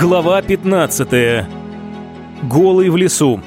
Глава 15. Голый в лесу.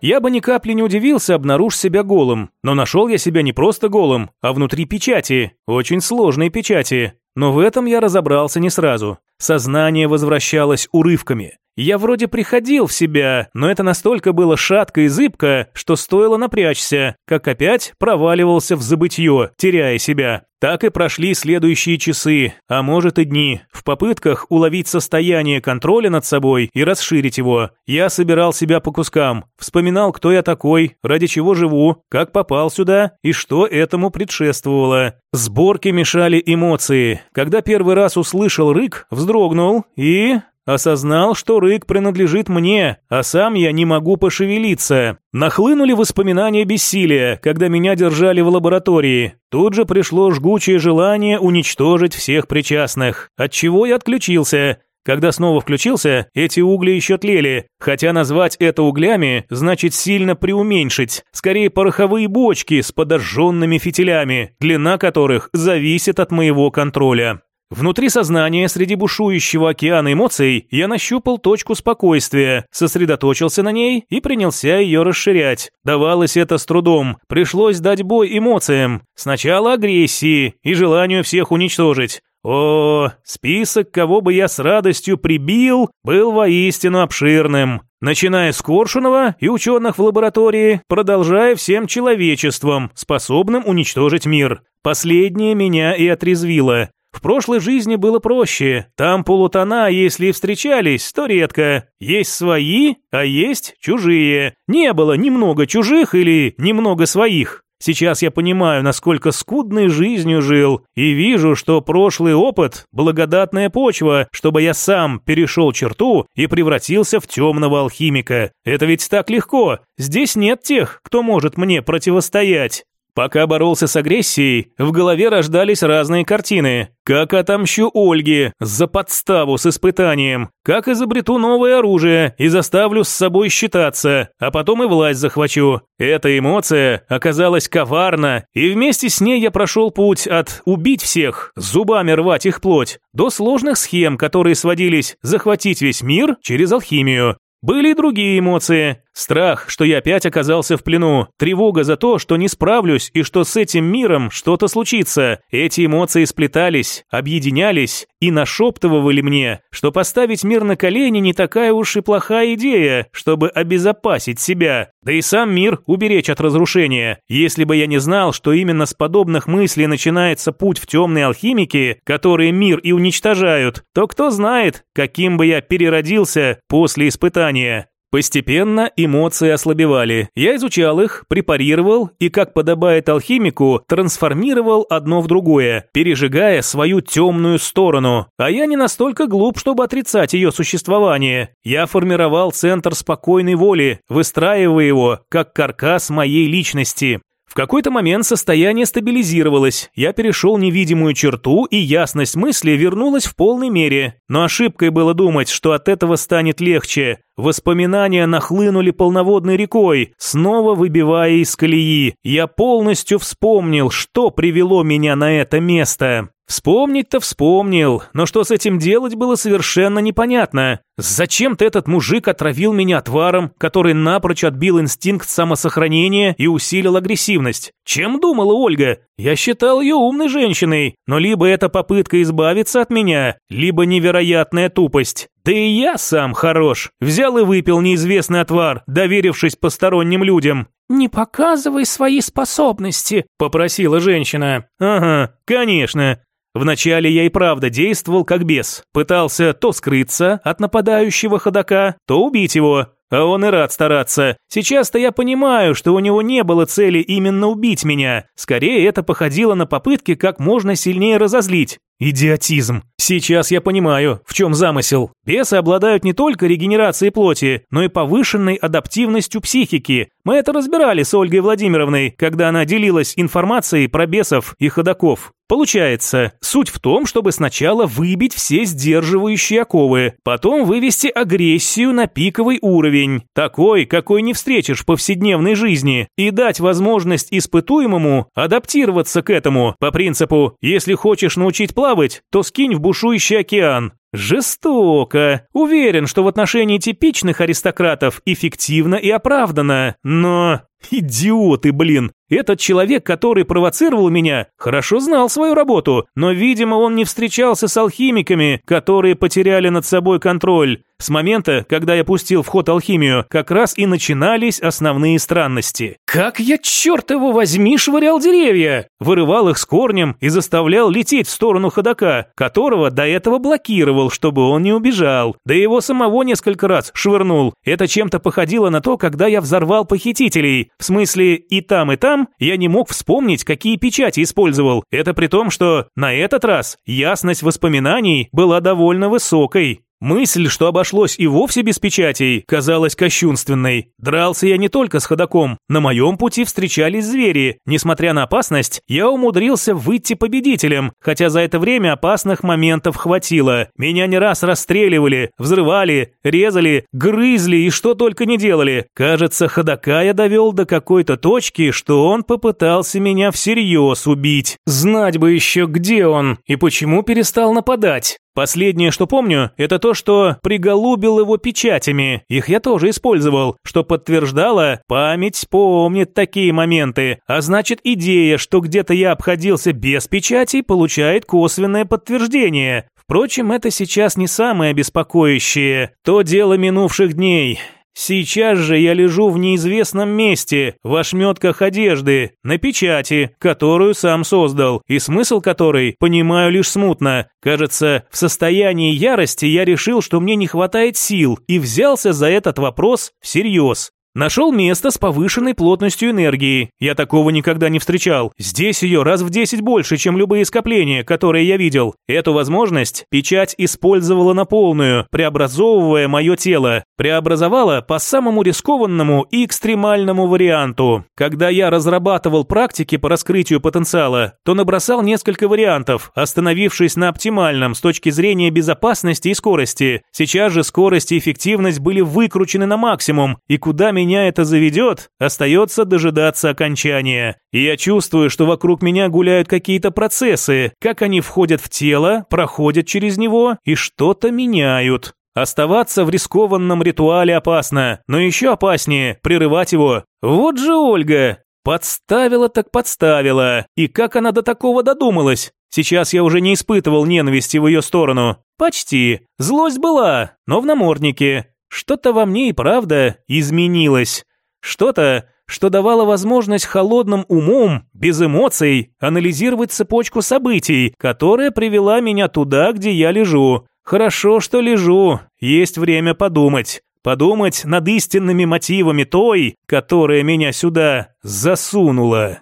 Я бы ни капли не удивился, обнаружив себя голым, но нашел я себя не просто голым, а внутри печати, очень сложной печати. Но в этом я разобрался не сразу. Сознание возвращалось урывками. Я вроде приходил в себя, но это настолько было шатко и зыбко, что стоило напрячься, как опять проваливался в забытье, теряя себя. Так и прошли следующие часы, а может и дни, в попытках уловить состояние контроля над собой и расширить его. Я собирал себя по кускам, вспоминал, кто я такой, ради чего живу, как попал сюда и что этому предшествовало. Сборки мешали эмоции. Когда первый раз услышал рык, вздрогнул и... Осознал, что рык принадлежит мне, а сам я не могу пошевелиться. Нахлынули воспоминания бессилия, когда меня держали в лаборатории. Тут же пришло жгучее желание уничтожить всех причастных, от чего я отключился. Когда снова включился, эти угли еще тлели, хотя назвать это углями значит сильно преуменьшить. Скорее пороховые бочки с подожженными фитилями, длина которых зависит от моего контроля. Внутри сознания, среди бушующего океана эмоций, я нащупал точку спокойствия, сосредоточился на ней и принялся ее расширять. Давалось это с трудом, пришлось дать бой эмоциям. Сначала агрессии и желанию всех уничтожить. О, список, кого бы я с радостью прибил, был воистину обширным. Начиная с Коршунова и ученых в лаборатории, продолжая всем человечеством, способным уничтожить мир. Последнее меня и отрезвило. В прошлой жизни было проще. Там полутона, если и встречались, то редко. Есть свои, а есть чужие. Не было немного чужих или немного своих. Сейчас я понимаю, насколько скудной жизнью жил, и вижу, что прошлый опыт – благодатная почва, чтобы я сам перешел черту и превратился в темного алхимика. Это ведь так легко. Здесь нет тех, кто может мне противостоять. Пока боролся с агрессией, в голове рождались разные картины. Как отомщу Ольге за подставу с испытанием, как изобрету новое оружие и заставлю с собой считаться, а потом и власть захвачу. Эта эмоция оказалась коварна, и вместе с ней я прошел путь от убить всех, зубами рвать их плоть, до сложных схем, которые сводились захватить весь мир через алхимию. Были и другие эмоции. Страх, что я опять оказался в плену, тревога за то, что не справлюсь и что с этим миром что-то случится. Эти эмоции сплетались, объединялись и нашептывали мне, что поставить мир на колени не такая уж и плохая идея, чтобы обезопасить себя, да и сам мир уберечь от разрушения. Если бы я не знал, что именно с подобных мыслей начинается путь в темные алхимики, которые мир и уничтожают, то кто знает, каким бы я переродился после испытания. Постепенно эмоции ослабевали. Я изучал их, препарировал и, как подобает алхимику, трансформировал одно в другое, пережигая свою темную сторону. А я не настолько глуп, чтобы отрицать ее существование. Я формировал центр спокойной воли, выстраивая его как каркас моей личности. В какой-то момент состояние стабилизировалось, я перешел невидимую черту, и ясность мысли вернулась в полной мере. Но ошибкой было думать, что от этого станет легче. Воспоминания нахлынули полноводной рекой, снова выбивая из колеи. Я полностью вспомнил, что привело меня на это место. Вспомнить-то вспомнил, но что с этим делать было совершенно непонятно. Зачем-то этот мужик отравил меня отваром, который напрочь отбил инстинкт самосохранения и усилил агрессивность. Чем думала Ольга? Я считал ее умной женщиной, но либо это попытка избавиться от меня, либо невероятная тупость. Да и я сам хорош. Взял и выпил неизвестный отвар, доверившись посторонним людям. «Не показывай свои способности», – попросила женщина. «Ага, конечно. Вначале я и правда действовал как бес. Пытался то скрыться от нападающего ходока, то убить его. А он и рад стараться. Сейчас-то я понимаю, что у него не было цели именно убить меня. Скорее, это походило на попытки как можно сильнее разозлить. Идиотизм. Сейчас я понимаю, в чем замысел. Бесы обладают не только регенерацией плоти, но и повышенной адаптивностью психики. Мы это разбирали с Ольгой Владимировной, когда она делилась информацией про бесов и ходоков. Получается, суть в том, чтобы сначала выбить все сдерживающие оковы, потом вывести агрессию на пиковый уровень, такой, какой не встретишь в повседневной жизни, и дать возможность испытуемому адаптироваться к этому по принципу «если хочешь научить плавать, то скинь в бушующий океан». Жестоко. Уверен, что в отношении типичных аристократов эффективно и оправдано, но... Идиоты, блин. Этот человек, который провоцировал меня, хорошо знал свою работу, но, видимо, он не встречался с алхимиками, которые потеряли над собой контроль. С момента, когда я пустил в ход алхимию, как раз и начинались основные странности. Как я, черт его возьми, швырял деревья! Вырывал их с корнем и заставлял лететь в сторону ходока, которого до этого блокировал, чтобы он не убежал. Да его самого несколько раз швырнул. Это чем-то походило на то, когда я взорвал похитителей. В смысле, и там, и там там я не мог вспомнить, какие печати использовал. Это при том, что на этот раз ясность воспоминаний была довольно высокой. Мысль, что обошлось и вовсе без печатей, казалась кощунственной. Дрался я не только с ходаком. На моем пути встречались звери. Несмотря на опасность, я умудрился выйти победителем, хотя за это время опасных моментов хватило. Меня не раз расстреливали, взрывали, резали, грызли и что только не делали. Кажется, ходока я довел до какой-то точки, что он попытался меня всерьез убить. Знать бы еще, где он и почему перестал нападать. Последнее, что помню, это то, что приголубил его печатями. Их я тоже использовал, что подтверждало, память помнит такие моменты. А значит, идея, что где-то я обходился без печати, получает косвенное подтверждение. Впрочем, это сейчас не самое беспокоящее. То дело минувших дней. Сейчас же я лежу в неизвестном месте, в ошметках одежды, на печати, которую сам создал, и смысл которой понимаю лишь смутно. Кажется, в состоянии ярости я решил, что мне не хватает сил, и взялся за этот вопрос всерьез. Нашел место с повышенной плотностью энергии. Я такого никогда не встречал. Здесь ее раз в 10 больше, чем любые скопления, которые я видел. Эту возможность печать использовала на полную, преобразовывая мое тело. Преобразовала по самому рискованному и экстремальному варианту. Когда я разрабатывал практики по раскрытию потенциала, то набросал несколько вариантов, остановившись на оптимальном с точки зрения безопасности и скорости. Сейчас же скорость и эффективность были выкручены на максимум, и куда меня меня это заведет, остается дожидаться окончания. Я чувствую, что вокруг меня гуляют какие-то процессы, как они входят в тело, проходят через него и что-то меняют. Оставаться в рискованном ритуале опасно, но еще опаснее прерывать его. Вот же Ольга! Подставила так подставила. И как она до такого додумалась? Сейчас я уже не испытывал ненависти в ее сторону. Почти. Злость была, но в наморднике. Что-то во мне и правда изменилось. Что-то, что давало возможность холодным умом, без эмоций, анализировать цепочку событий, которая привела меня туда, где я лежу. Хорошо, что лежу, есть время подумать. Подумать над истинными мотивами той, которая меня сюда засунула.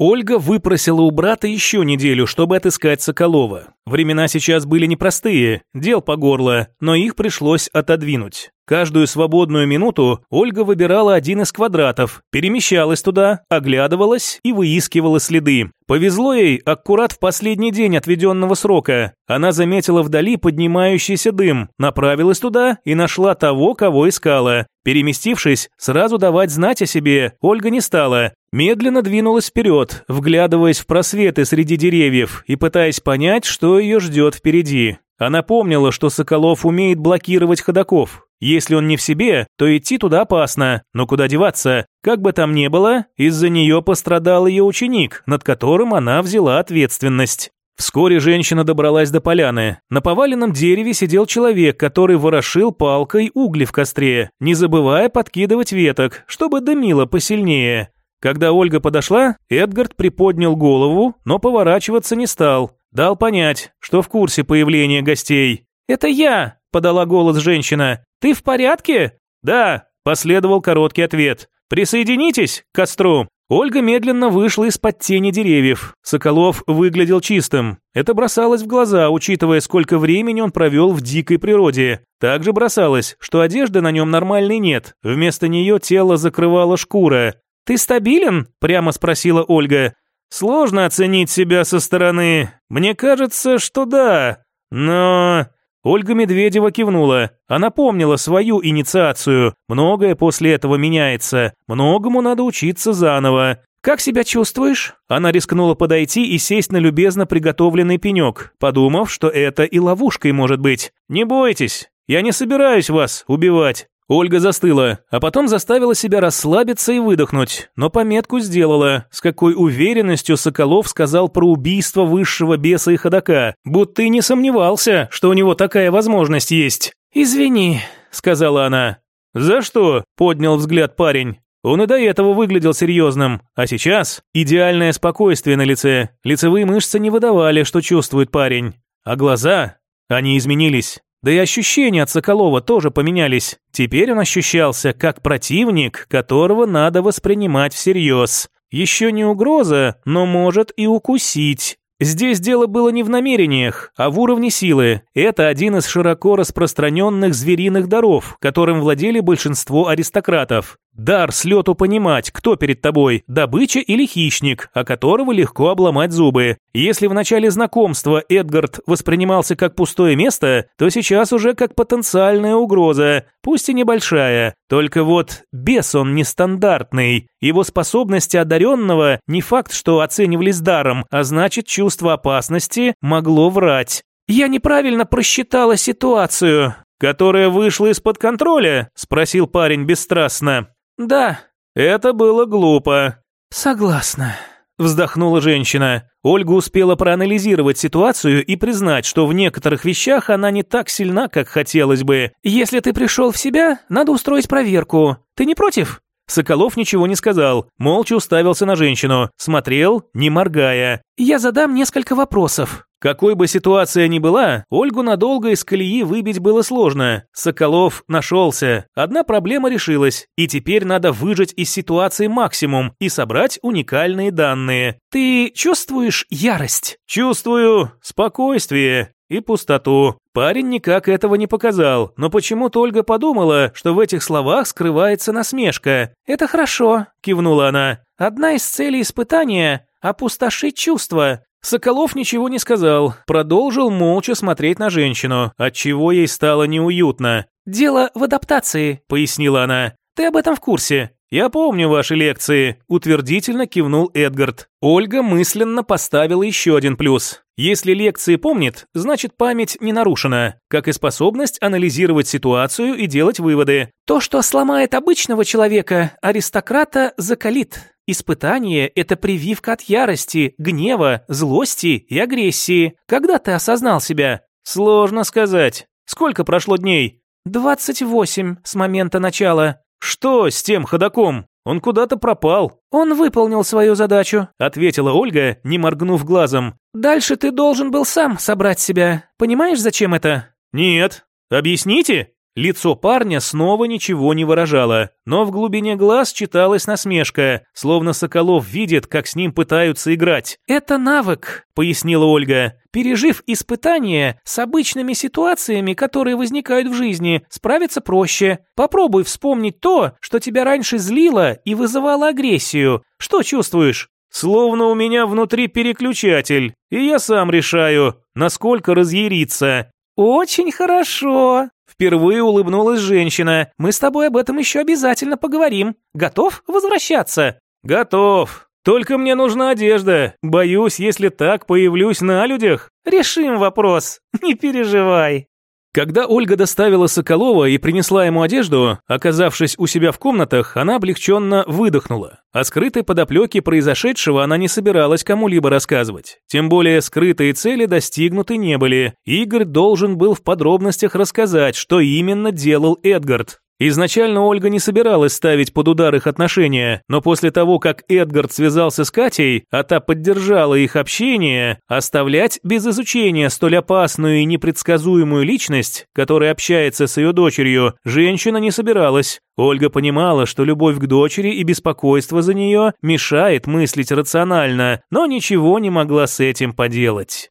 Ольга выпросила у брата еще неделю, чтобы отыскать Соколова. Времена сейчас были непростые, дел по горло, но их пришлось отодвинуть. Каждую свободную минуту Ольга выбирала один из квадратов, перемещалась туда, оглядывалась и выискивала следы. Повезло ей аккурат в последний день отведенного срока. Она заметила вдали поднимающийся дым, направилась туда и нашла того, кого искала. Переместившись, сразу давать знать о себе Ольга не стала. Медленно двинулась вперед, вглядываясь в просветы среди деревьев и пытаясь понять, что ее ждет впереди. Она помнила, что Соколов умеет блокировать ходаков. Если он не в себе, то идти туда опасно, но куда деваться? Как бы там ни было, из-за нее пострадал ее ученик, над которым она взяла ответственность. Вскоре женщина добралась до поляны. На поваленном дереве сидел человек, который ворошил палкой угли в костре, не забывая подкидывать веток, чтобы дымило посильнее. Когда Ольга подошла, Эдгард приподнял голову, но поворачиваться не стал. Дал понять, что в курсе появления гостей. «Это я!» – подала голос женщина. «Ты в порядке?» «Да», – последовал короткий ответ. «Присоединитесь к костру». Ольга медленно вышла из-под тени деревьев. Соколов выглядел чистым. Это бросалось в глаза, учитывая, сколько времени он провел в дикой природе. Также бросалось, что одежды на нем нормальной нет. Вместо нее тело закрывала шкура. «Ты стабилен?» – прямо спросила Ольга. Сложно оценить себя со стороны. Мне кажется, что да. Но Ольга Медведева кивнула. Она помнила свою инициацию. Многое после этого меняется. Многому надо учиться заново. «Как себя чувствуешь?» Она рискнула подойти и сесть на любезно приготовленный пенек, подумав, что это и ловушкой может быть. «Не бойтесь, я не собираюсь вас убивать». Ольга застыла, а потом заставила себя расслабиться и выдохнуть, но пометку сделала, с какой уверенностью Соколов сказал про убийство высшего беса и ходока, будто и не сомневался, что у него такая возможность есть. «Извини», — сказала она. «За что?» — поднял взгляд парень. Он и до этого выглядел серьезным, а сейчас идеальное спокойствие на лице. Лицевые мышцы не выдавали, что чувствует парень. А глаза? Они изменились. Да и ощущения от Соколова тоже поменялись. Теперь он ощущался как противник, которого надо воспринимать всерьез. Еще не угроза, но может и укусить. Здесь дело было не в намерениях, а в уровне силы. Это один из широко распространенных звериных даров, которым владели большинство аристократов. Дар с лету понимать, кто перед тобой, добыча или хищник, о которого легко обломать зубы. Если в начале знакомства Эдгард воспринимался как пустое место, то сейчас уже как потенциальная угроза, пусть и небольшая. Только вот бес он нестандартный. Его способности одаренного не факт, что оценивались даром, а значит чувство опасности могло врать. «Я неправильно просчитала ситуацию», «Которая вышла из-под контроля?» – спросил парень бесстрастно. «Да, это было глупо». «Согласна», – вздохнула женщина. Ольга успела проанализировать ситуацию и признать, что в некоторых вещах она не так сильна, как хотелось бы. «Если ты пришел в себя, надо устроить проверку. Ты не против?» Соколов ничего не сказал, молча уставился на женщину, смотрел, не моргая. «Я задам несколько вопросов». Какой бы ситуация ни была, Ольгу надолго из колеи выбить было сложно. Соколов нашелся. Одна проблема решилась, и теперь надо выжать из ситуации максимум и собрать уникальные данные. «Ты чувствуешь ярость?» «Чувствую спокойствие и пустоту. Парень никак этого не показал, но почему-то Ольга подумала, что в этих словах скрывается насмешка. «Это хорошо», – кивнула она. «Одна из целей испытания – опустошить чувства. Соколов ничего не сказал, продолжил молча смотреть на женщину, отчего ей стало неуютно. «Дело в адаптации», – пояснила она. «Ты об этом в курсе?» «Я помню ваши лекции», – утвердительно кивнул Эдгард. Ольга мысленно поставила еще один плюс. Если лекции помнит, значит память не нарушена, как и способность анализировать ситуацию и делать выводы. То, что сломает обычного человека, аристократа закалит. Испытание – это прививка от ярости, гнева, злости и агрессии. Когда ты осознал себя? Сложно сказать. Сколько прошло дней? Двадцать восемь с момента начала. Что с тем ходаком? Он куда-то пропал. Он выполнил свою задачу, ответила Ольга, не моргнув глазом. Дальше ты должен был сам собрать себя. Понимаешь, зачем это? Нет. Объясните? Лицо парня снова ничего не выражало, но в глубине глаз читалась насмешка, словно Соколов видит, как с ним пытаются играть. «Это навык», — пояснила Ольга. «Пережив испытание, с обычными ситуациями, которые возникают в жизни, справиться проще. Попробуй вспомнить то, что тебя раньше злило и вызывало агрессию. Что чувствуешь?» «Словно у меня внутри переключатель, и я сам решаю, насколько разъяриться». «Очень хорошо», Впервые улыбнулась женщина. «Мы с тобой об этом еще обязательно поговорим. Готов возвращаться?» «Готов. Только мне нужна одежда. Боюсь, если так появлюсь на людях». «Решим вопрос. Не переживай». Когда Ольга доставила Соколова и принесла ему одежду, оказавшись у себя в комнатах, она облегченно выдохнула. О скрытой подоплеке произошедшего она не собиралась кому-либо рассказывать. Тем более скрытые цели достигнуты не были. Игорь должен был в подробностях рассказать, что именно делал Эдгард. Изначально Ольга не собиралась ставить под удар их отношения, но после того, как Эдгард связался с Катей, а та поддержала их общение, оставлять без изучения столь опасную и непредсказуемую личность, которая общается с ее дочерью, женщина не собиралась. Ольга понимала, что любовь к дочери и беспокойство за нее мешает мыслить рационально, но ничего не могла с этим поделать.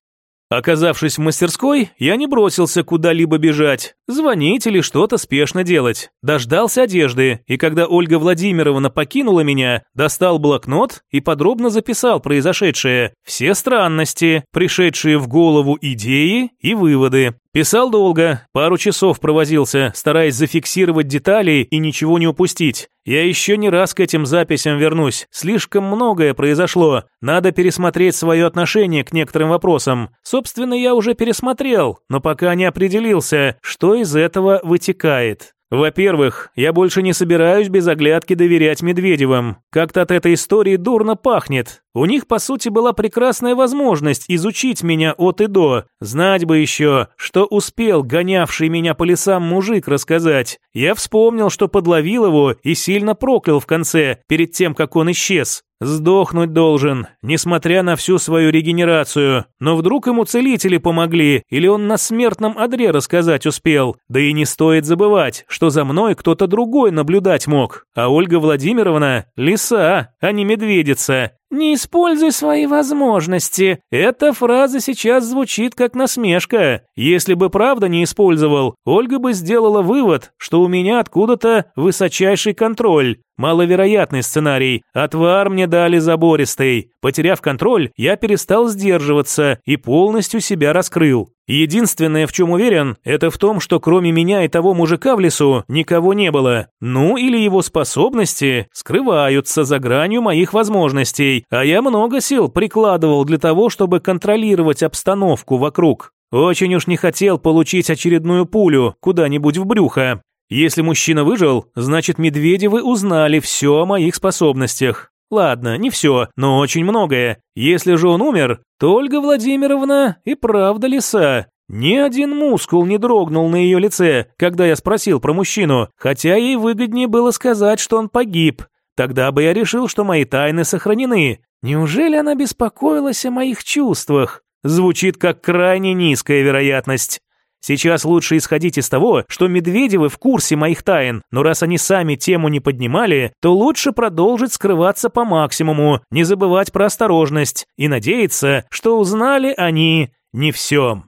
Оказавшись в мастерской, я не бросился куда-либо бежать. Звонить или что-то спешно делать. Дождался одежды, и когда Ольга Владимировна покинула меня, достал блокнот и подробно записал произошедшее, все странности, пришедшие в голову идеи и выводы. Писал долго, пару часов провозился, стараясь зафиксировать детали и ничего не упустить. Я еще не раз к этим записям вернусь. Слишком многое произошло. Надо пересмотреть свое отношение к некоторым вопросам. Собственно, я уже пересмотрел, но пока не определился, что из этого вытекает. Во-первых, я больше не собираюсь без оглядки доверять Медведевым. Как-то от этой истории дурно пахнет. У них, по сути, была прекрасная возможность изучить меня от и до. Знать бы еще, что успел гонявший меня по лесам мужик рассказать. Я вспомнил, что подловил его и сильно проклял в конце, перед тем, как он исчез. Сдохнуть должен, несмотря на всю свою регенерацию. Но вдруг ему целители помогли, или он на смертном одре рассказать успел. Да и не стоит забывать, что за мной кто-то другой наблюдать мог. А Ольга Владимировна – лиса, а не медведица. «Не используй свои возможности». Эта фраза сейчас звучит как насмешка. Если бы правда не использовал, Ольга бы сделала вывод, что у меня откуда-то высочайший контроль. Маловероятный сценарий. Отвар мне дали забористый. Потеряв контроль, я перестал сдерживаться и полностью себя раскрыл. Единственное, в чем уверен, это в том, что кроме меня и того мужика в лесу никого не было. Ну или его способности скрываются за гранью моих возможностей, а я много сил прикладывал для того, чтобы контролировать обстановку вокруг. Очень уж не хотел получить очередную пулю куда-нибудь в брюхо. Если мужчина выжил, значит Медведевы узнали все о моих способностях. Ладно, не все, но очень многое. Если же он умер, то Ольга Владимировна и правда лиса. Ни один мускул не дрогнул на ее лице, когда я спросил про мужчину, хотя ей выгоднее было сказать, что он погиб. Тогда бы я решил, что мои тайны сохранены. Неужели она беспокоилась о моих чувствах? Звучит как крайне низкая вероятность. Сейчас лучше исходить из того, что Медведевы в курсе моих тайн, но раз они сами тему не поднимали, то лучше продолжить скрываться по максимуму, не забывать про осторожность и надеяться, что узнали они не все.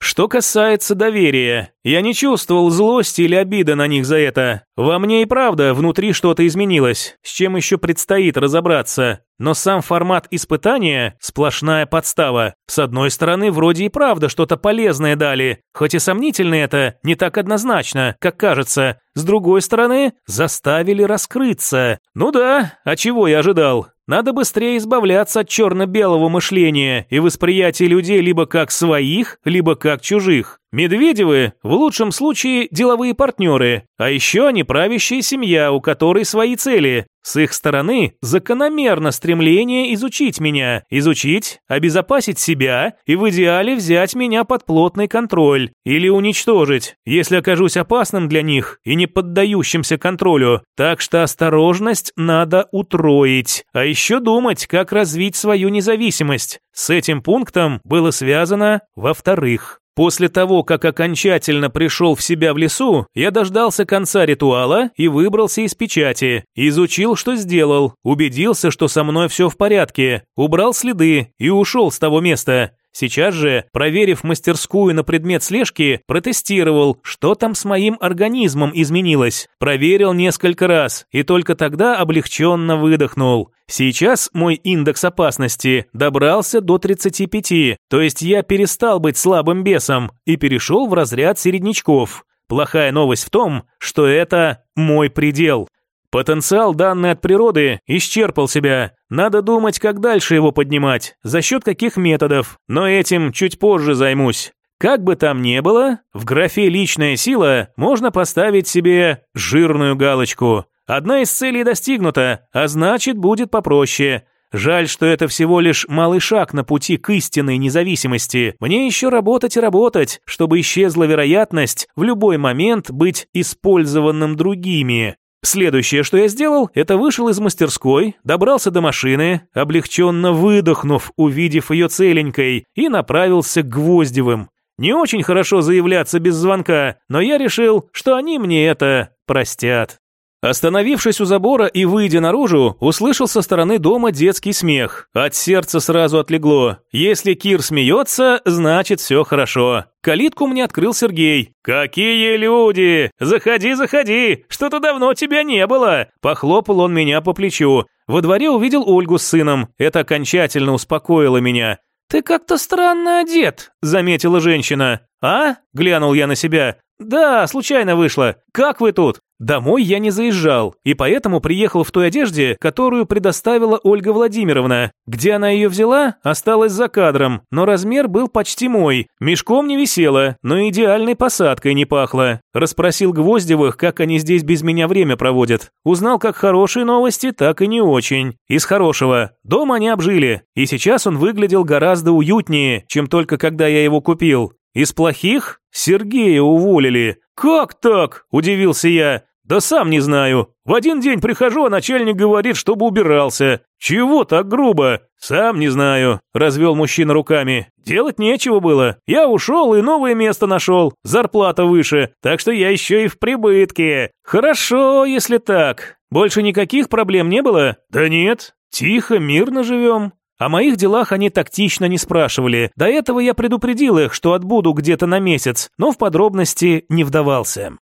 Что касается доверия, я не чувствовал злости или обиды на них за это. Во мне и правда внутри что-то изменилось, с чем еще предстоит разобраться. Но сам формат испытания – сплошная подстава. С одной стороны, вроде и правда что-то полезное дали, хоть и сомнительно это, не так однозначно, как кажется. С другой стороны, заставили раскрыться. Ну да, а чего я ожидал? Надо быстрее избавляться от черно-белого мышления и восприятия людей либо как своих, либо как чужих. Медведевы, в лучшем случае, деловые партнеры, а еще они правящая семья, у которой свои цели. С их стороны закономерно стремление изучить меня, изучить, обезопасить себя и в идеале взять меня под плотный контроль или уничтожить, если окажусь опасным для них и не поддающимся контролю. Так что осторожность надо утроить, а еще думать, как развить свою независимость. С этим пунктом было связано во-вторых. После того, как окончательно пришел в себя в лесу, я дождался конца ритуала и выбрался из печати. Изучил, что сделал, убедился, что со мной все в порядке, убрал следы и ушел с того места. Сейчас же, проверив мастерскую на предмет слежки, протестировал, что там с моим организмом изменилось. Проверил несколько раз и только тогда облегченно выдохнул. Сейчас мой индекс опасности добрался до 35, то есть я перестал быть слабым бесом и перешел в разряд середнячков. Плохая новость в том, что это мой предел. Потенциал, данный от природы, исчерпал себя. Надо думать, как дальше его поднимать, за счет каких методов, но этим чуть позже займусь. Как бы там ни было, в графе «личная сила» можно поставить себе жирную галочку. Одна из целей достигнута, а значит, будет попроще. Жаль, что это всего лишь малый шаг на пути к истинной независимости. Мне еще работать и работать, чтобы исчезла вероятность в любой момент быть использованным другими. Следующее, что я сделал, это вышел из мастерской, добрался до машины, облегченно выдохнув, увидев ее целенькой, и направился к Гвоздевым. Не очень хорошо заявляться без звонка, но я решил, что они мне это простят. Остановившись у забора и выйдя наружу, услышал со стороны дома детский смех. От сердца сразу отлегло. Если Кир смеется, значит все хорошо. Калитку мне открыл Сергей. «Какие люди! Заходи, заходи! Что-то давно тебя не было!» Похлопал он меня по плечу. Во дворе увидел Ольгу с сыном. Это окончательно успокоило меня. «Ты как-то странно одет», — заметила женщина. «А?» — глянул я на себя. «Да, случайно вышло. Как вы тут?» Домой я не заезжал, и поэтому приехал в той одежде, которую предоставила Ольга Владимировна. Где она ее взяла, осталось за кадром, но размер был почти мой. Мешком не висело, но идеальной посадкой не пахло. Расспросил Гвоздевых, как они здесь без меня время проводят. Узнал как хорошие новости, так и не очень. Из хорошего. Дом они обжили, и сейчас он выглядел гораздо уютнее, чем только когда я его купил. Из плохих Сергея уволили. «Как так?» – удивился я. «Да сам не знаю. В один день прихожу, а начальник говорит, чтобы убирался. Чего так грубо? Сам не знаю», – развел мужчина руками. «Делать нечего было. Я ушел и новое место нашел. Зарплата выше, так что я еще и в прибытке. Хорошо, если так. Больше никаких проблем не было?» «Да нет. Тихо, мирно живем». О моих делах они тактично не спрашивали. До этого я предупредил их, что отбуду где-то на месяц, но в подробности не вдавался.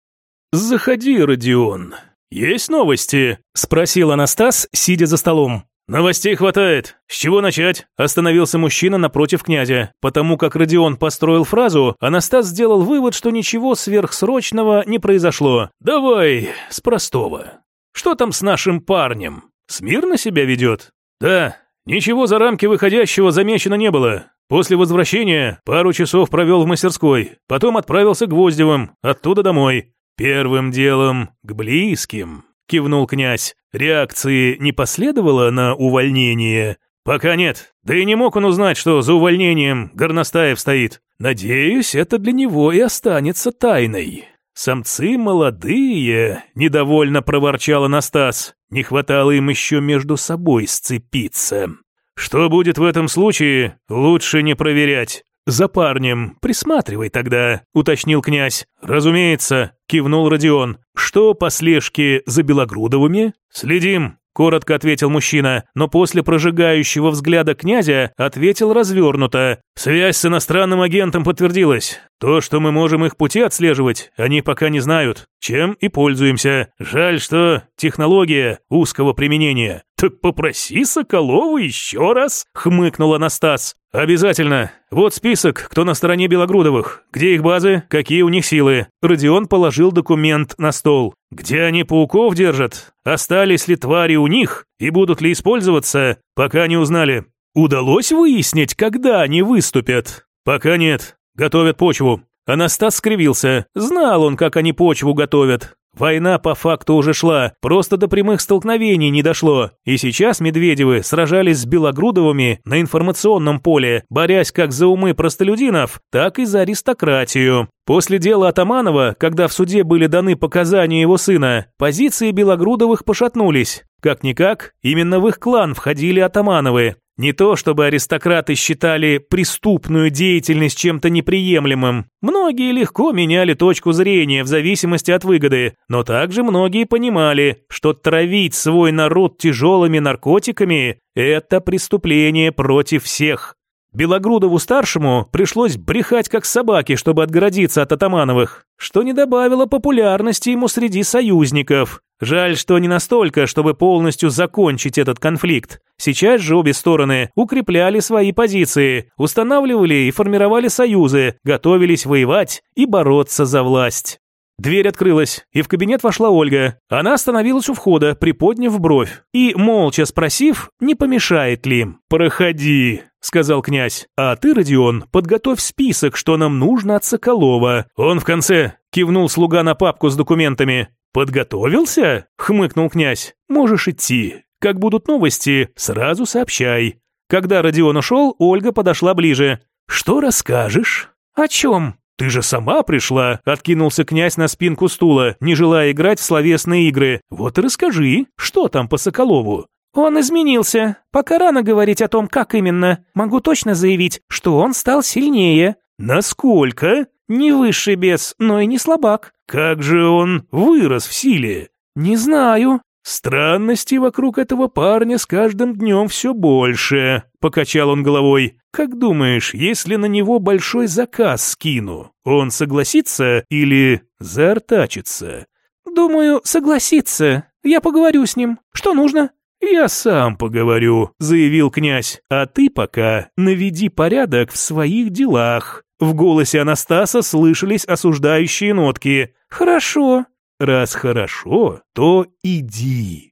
«Заходи, Родион. Есть новости?» – спросил Анастас, сидя за столом. «Новостей хватает. С чего начать?» – остановился мужчина напротив князя. Потому как Родион построил фразу, Анастас сделал вывод, что ничего сверхсрочного не произошло. «Давай с простого. Что там с нашим парнем? Смирно себя ведет?» «Да, ничего за рамки выходящего замечено не было. После возвращения пару часов провел в мастерской, потом отправился к Гвоздевым, оттуда домой. «Первым делом к близким», – кивнул князь. «Реакции не последовало на увольнение?» «Пока нет. Да и не мог он узнать, что за увольнением Горностаев стоит. Надеюсь, это для него и останется тайной». «Самцы молодые», – недовольно проворчал Анастас. «Не хватало им еще между собой сцепиться». «Что будет в этом случае, лучше не проверять. «За парнем присматривай тогда», — уточнил князь. «Разумеется», — кивнул Родион. «Что по слежке за Белогрудовыми?» «Следим», — коротко ответил мужчина, но после прожигающего взгляда князя ответил развернуто. «Связь с иностранным агентом подтвердилась. То, что мы можем их пути отслеживать, они пока не знают, чем и пользуемся. Жаль, что технология узкого применения. «Так попроси Соколова еще раз», — хмыкнул Анастас. «Обязательно. Вот список, кто на стороне Белогрудовых, где их базы, какие у них силы». Родион положил документ на стол. «Где они пауков держат? Остались ли твари у них? И будут ли использоваться? Пока не узнали. Удалось выяснить, когда они выступят? Пока нет. Готовят почву». Анастас скривился. Знал он, как они почву готовят. Война по факту уже шла, просто до прямых столкновений не дошло. И сейчас Медведевы сражались с Белогрудовыми на информационном поле, борясь как за умы простолюдинов, так и за аристократию. После дела Атаманова, когда в суде были даны показания его сына, позиции Белогрудовых пошатнулись. Как-никак, именно в их клан входили Атамановы. Не то, чтобы аристократы считали преступную деятельность чем-то неприемлемым. Многие легко меняли точку зрения в зависимости от выгоды, но также многие понимали, что травить свой народ тяжелыми наркотиками – это преступление против всех. Белогрудову-старшему пришлось брехать как собаки, чтобы отгородиться от Атамановых, что не добавило популярности ему среди союзников. Жаль, что не настолько, чтобы полностью закончить этот конфликт. Сейчас же обе стороны укрепляли свои позиции, устанавливали и формировали союзы, готовились воевать и бороться за власть. Дверь открылась, и в кабинет вошла Ольга. Она остановилась у входа, приподняв бровь, и, молча спросив, не помешает ли. «Проходи», — сказал князь. «А ты, Родион, подготовь список, что нам нужно от Соколова. Он в конце», — кивнул слуга на папку с документами. «Подготовился?» — хмыкнул князь. «Можешь идти. Как будут новости, сразу сообщай». Когда Родион ушел, Ольга подошла ближе. «Что расскажешь?» «О чем?» «Ты же сама пришла!» – откинулся князь на спинку стула, не желая играть в словесные игры. «Вот и расскажи, что там по Соколову?» «Он изменился. Пока рано говорить о том, как именно. Могу точно заявить, что он стал сильнее». «Насколько?» «Не высший бес, но и не слабак». «Как же он вырос в силе?» Не знаю. Странностей вокруг этого парня с каждым днем все больше, покачал он головой. Как думаешь, если на него большой заказ скину, он согласится или заортачится? Думаю, согласится. Я поговорю с ним. Что нужно? «Я сам поговорю», — заявил князь, «а ты пока наведи порядок в своих делах». В голосе Анастаса слышались осуждающие нотки. «Хорошо». «Раз хорошо, то иди».